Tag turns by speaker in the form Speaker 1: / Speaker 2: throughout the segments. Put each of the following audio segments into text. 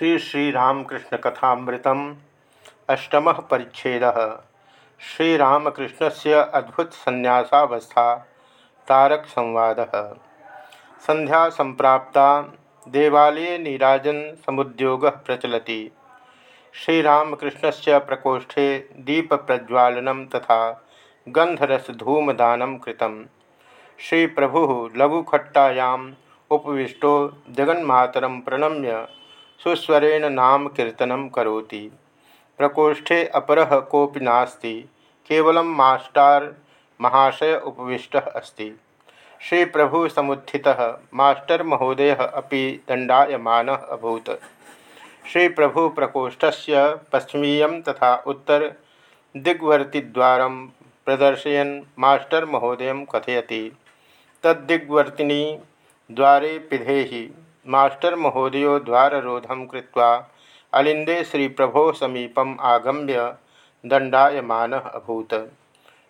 Speaker 1: श्री श्रीरामकृष्ण कथामृतम अष्टम तारक संवाद। संध्या संप्राप्ता, देवालये नीराजन समुद्योग प्रचलति। श्रीरामकृष्ण से प्रकोष्ठे दीप प्रज्वालन तथा गंधरसधूमदान कृतम। श्री प्रभु लघुखट्टायाम उपविष्टो जगन्मातरम प्रणम्य सुस्वरेण नाम कीर्तन करोति। प्रकोष्ठे अपर कोपि नास्ति, केवल मास्टार महाशय उपविष्ट अस्ति। श्री प्रभु समुत्थि मास्टर महोदय अभी दंडायमान अभूत। श्री प्रभु प्रकोष्ठस्य पश्चिमीय तथा उत्तर दिग्वर्तिद्वार प्रदर्शयन मास्टर महोदय कथयति। तद्दिग्वर्तिनी द्वारे पिधेहि मास्टर महोदय द्वारोधम कृत्वा अलिंदे श्री प्रभो समीपम आगम्य दंडायमान अभूत।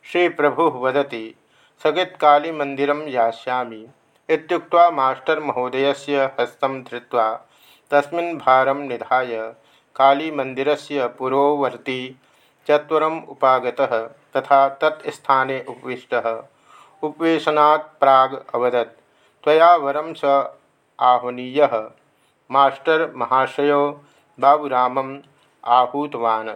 Speaker 1: श्री प्रभु वदति स्थगितकाली मंदिर यास्यामि। इत्युक्त्वा मास्टर महोदयस्य हस्तं धृत्वा तस्मिन् भारं निधाय कालीमन्दिरस्य पुरोवर्ती चत्वरम् उपागतः तथा तत्स्थाने उपविष्टः। उपवेशनात् प्राग् अवदत्। त्वया स आह्वनीय मास्टर महाशय बाबूराम आहूतवान्।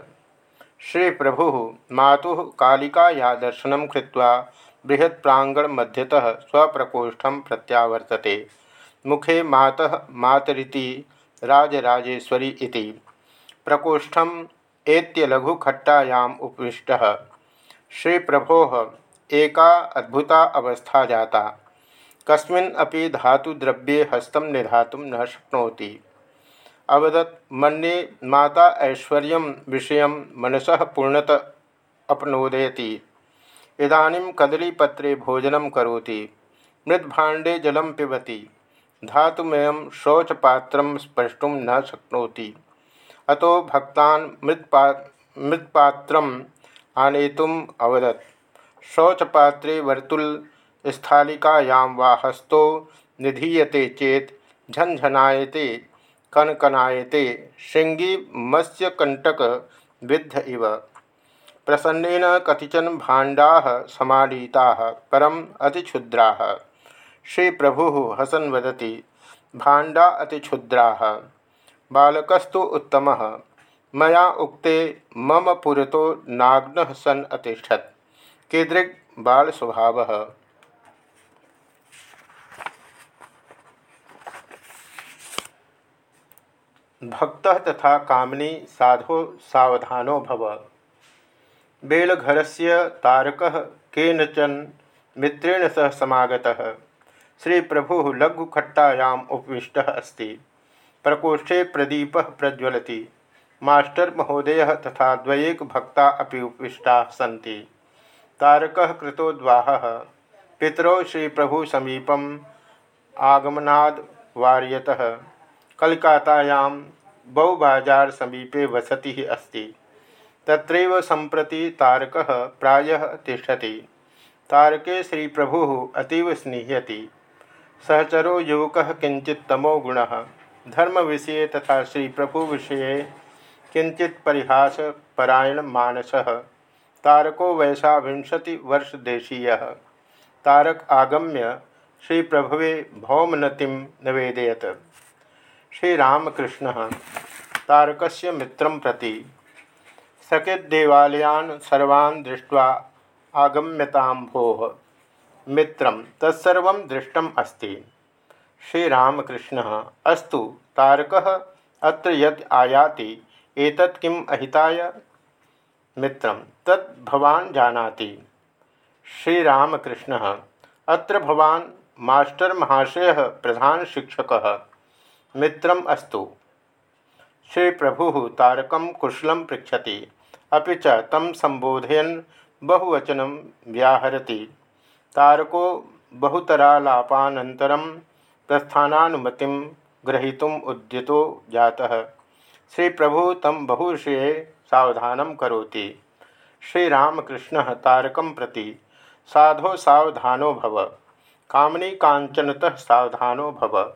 Speaker 1: श्री प्रभु मातु कालिकाया दर्शन कृत्वा बृहत् प्रांगण मध्यतः स्वप्रकोष्ठं प्रत्यावर्तते। मुखे मातः मातरिति राजराजेश्वरी इति। प्रकोष्ठम् एत्य लघुखट्टायाम् उपविष्टः। श्री प्रभो एका अद्भुता अवस्था जाता। कस्मिन् अपि धातुद्रव्ये हस्तं निधातुं न शक्नोति। अवदत्, मन्ये माता ऐश्वर्य विषय मनस पूर्णत अपनोदयति। इदानीं कदलीपत्रे भोजनं करोति, मृद्भाण्डे जलं पिबति, धातुमयं शौचपात्रं स्पष्टुं न शक्नोति। अतो भक्तान् मृत्पा, मृत्पात्रम् आनेतुम् अवदत्। शौचपात्रे वर्तुल स्थालिकायां वा हस्तो निधीयते चेत झंझनायते कनकनायते श्रृंगी मत्स्यकंटक विद्ध इव। प्रसन्नेन कतिचन भाण्डा समानीता परम अतिक्षुद्रा। श्री प्रभु हसन वदति, भाण्डा अतिक्षुद्रा। बालकस्तु उत्तम। मया उक्ते मम पुरतो नाग्न सन अतिष्ठत। कीदृक् बाल भक्त तथा कामनी साधो सावधानो भव। बेलघर से तारक केनचन मित्रेण सह समागतः। श्री प्रभु लघुखट्टायाम उपविष्ट अस्त। प्रकोष्ठे प्रदीप प्रज्वलति। मास्टर महोदय तथा द्वयेक भक्ता अभी उपविष्टा सी तारक कृतोद्वाह पितरौ श्री प्रभु समीपम आगमनाद वार्यतः। कलकातायां बहुबाजार समीपे वसति अस्ति। तत्रैव सम्प्रति तारकः प्रायः तिष्ठति। तारके श्री प्रभु अतीव स्निह्यति। सहचरो युवकः किंचित तमो गुणः। धर्म विषय तथा श्री प्रभु विषय किंचित परिहास परायण मानसः। तारको वैसा विंशति वर्ष देशीय तारक आगम्य श्री प्रभुवे भौमनतिम निवेदयत। श्रीरामकृष्ण तारक मित्र प्रति सकेदेवालयान सर्वान् दृष्ट्वा आगम्यतां भोः। मित्रं, तत्सर्वं दृष्टम् अस्ति। श्रीरामकृष्णः, अस्तु, तारकः अत्र यत् आयाति, एतत् किम् अहिताय? मित्रं, तत् भवान् जानाति। श्रीरामकृष्णः, अत्र भवान् मास्टर् महाशयः प्रधानशिक्षकः मित्रम अस्तु। श्री प्रभु तारक कुशल पृछति अभी च तम संबोधयन बहुवचन व्याहरति। तारको बहुतरालापानन्तरं प्रस्थानानुमति ग्रहीतुम् उद्यतो जातः। श्री प्रभु तम बहुविषये सावधान करोति। श्रीरामकृष्ण तारक प्रति साधो सवधानो भव। कामनी कांचनतः सावधानो भव।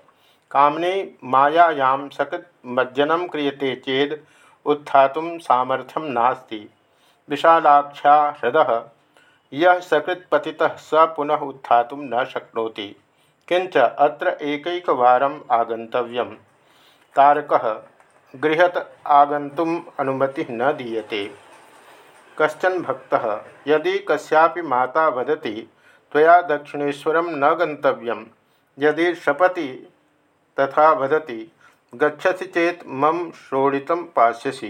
Speaker 1: कामने मायायां सकृत मज्जनम क्रियते चेद, उत्थातुं सामर्थ्यम नास्ति। विशालाख्या हृदय यह सकृत पति स पुनः उत्थातुं न शक्नोति। किंच अत्र एकैकवारम् आगन्तव्यं तारकः, गृहत आगन्तुम् अनुमति न दीयते। कश्चन भक्त, यदि कस्यापि माता वदति, त्वया दक्षिणेश्वर न गंतव्यम यदि शपति तथा वदति, गच्छसि चेत मम श्रोणित पास्यसि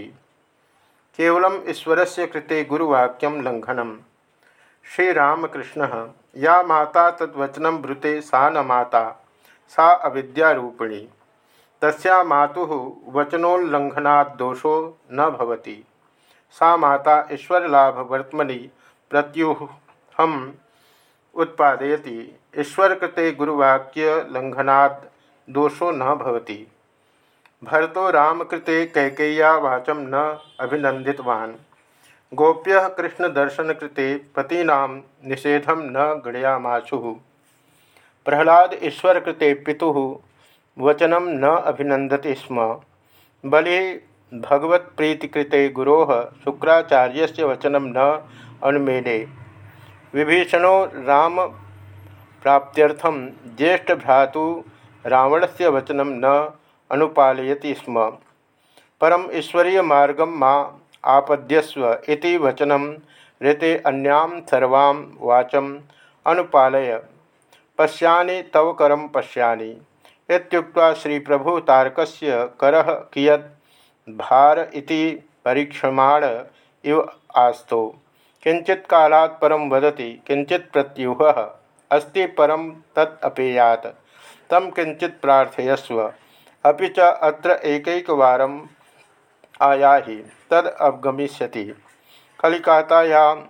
Speaker 1: केवलम ईश्वर से कृते गुरुवाक्यम लंघनम श्रीरामकृष्ण, या माता तद्वचनम ब्रुते सा न माता, सा अविद्यारूपिणी। तस्या मातु वचनोल्लंघनादोषो न भवति। सा माता ईश्वरलाभवर्त्मनि प्रत्युहम उत्पादयति। ईश्वरकृते गुरुवाक्यलंघनाद दोषो न भवति। भरतो रामकृते कैकेय्या वाचं न अभिनंदितवान् गोप्य कृष्णदर्शन कृते पतीना निषेधम न गणयामाशु प्रहलाद ईश्वर कृते पिता वचनम न अभिनंदति स्म। बलि भगवत्प्रीतिकृते गुरो शुक्राचार्य वचनम न अनुमेले। विभीषणो राम प्राप्त्यर्थम ज्येष्ठ भ्रातु रावण से वचन न अनुपालयति स्म। परम ईश्वरीय मार्गम मा आपद्यस्व इति वचनम ऋते अन्यां सर्वां वाचम अनुपालय। पश्यानि तव करम पश्यानि श्री प्रभु तारकस्य करः कियत्? भार इति परीक्षमाण इव आस्तो। किंचित कालात् परम वदति किंचित प्रत्युह। अस्ति परम तत् अपेयात। तम किंचित प्रार्थयस्व। अभी च अत्र एकैकवारम् आयाहि, तद अवगमिष्यति। कलिकातायां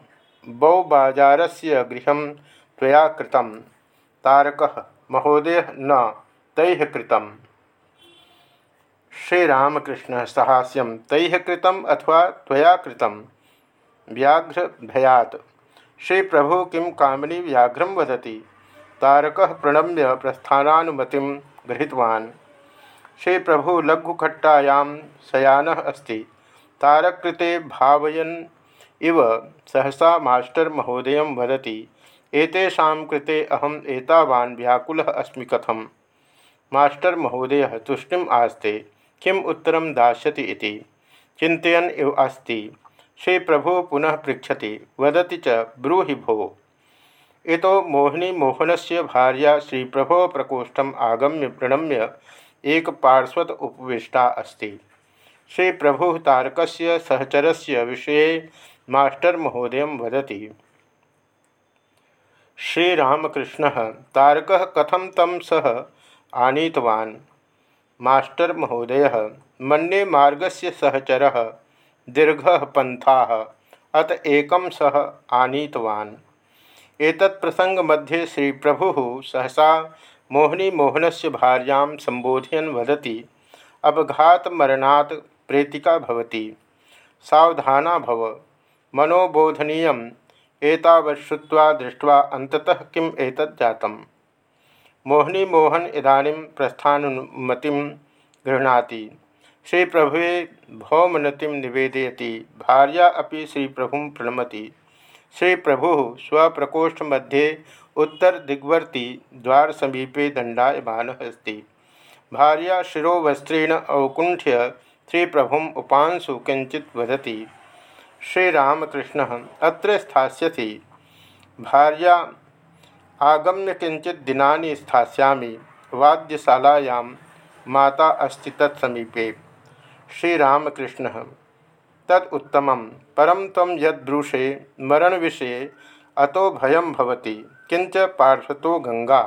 Speaker 1: बौबाजारस्य गृहं त्वया कृतं। तारकः, महोदय न, तैः कृत श्रीरामकृष्ण सहास्यम तैः कृतम अथवा त्वया कृतम? व्याघ्र भयात श्री प्रभु किं कामनी व्याघ्र वदति? तारक प्रणम्य प्रस्थानुमति गृहीतवान्। श्री प्रभु लघुखट्टायां शयान अस्ति। तारक कृते भावयन इव सहसा मास्टर महोदय वदति, एतेषां कृते अहम एतावान् व्याकुलः अस्मि कथम। मास्टर महोदय तुष्टिम आस्ते, किम उत्तर दास्यति इति। चिंतन इव अस्ति। श्री प्रभु पुनः पृछति वदति च ब्रूहि भो। इतो मोहिनी मोहन से भार्या श्री प्रभो प्रकोष्ठम आगम्य प्रणम्य एक पार्श्वत उपविष्टा अस्ति। श्री प्रभु तारक सहचर से विषय मास्टर महोदय वदति। श्रीरामकृष्ण तारक कथम तम सह आनीतवान्? मास्टर महोदय, मन्ये मार्गस्य सहचर दीर्घ पंथा अत एक सह आनीतवान्। एतत् प्रसंग मध्ये श्री प्रभु सहसा मोहिनी मोहन से भार्या संबोधयन वदती अपघात मरणात् प्रेतिका भवति, सावधाना भव मनोबोधनीय एतावत् दृष्ट्वा अंततः किम एतत् जातम् मोहिनी मोहन इदानीं प्रस्थानुमति गृह्णाति श्री प्रभु भौमनति निवेदयति, भार्या अभी श्री प्रभु प्रणमति श्री प्रभु स्वप्रकोष्ठ मध्ये उत्तर दिग्वर्ती द्वार समीपे दंडायमान अस्ति भार्या शिरोवस्त्रेण अवकुंठ्य श्री प्रभु उपांशु किंचित वदति, श्रीरामकृष्ण, अत्र स्थास्यति भार्या, आगम्य किंचित दिनानि स्थास्यामि। वाद्यशालायां माता अस्ति तत्समीपे। श्रीरामकृष्ण तद उत्तम परम तम यदृशे मरण विषय अतो भयम भवति किंच पार्श्वतो गंगा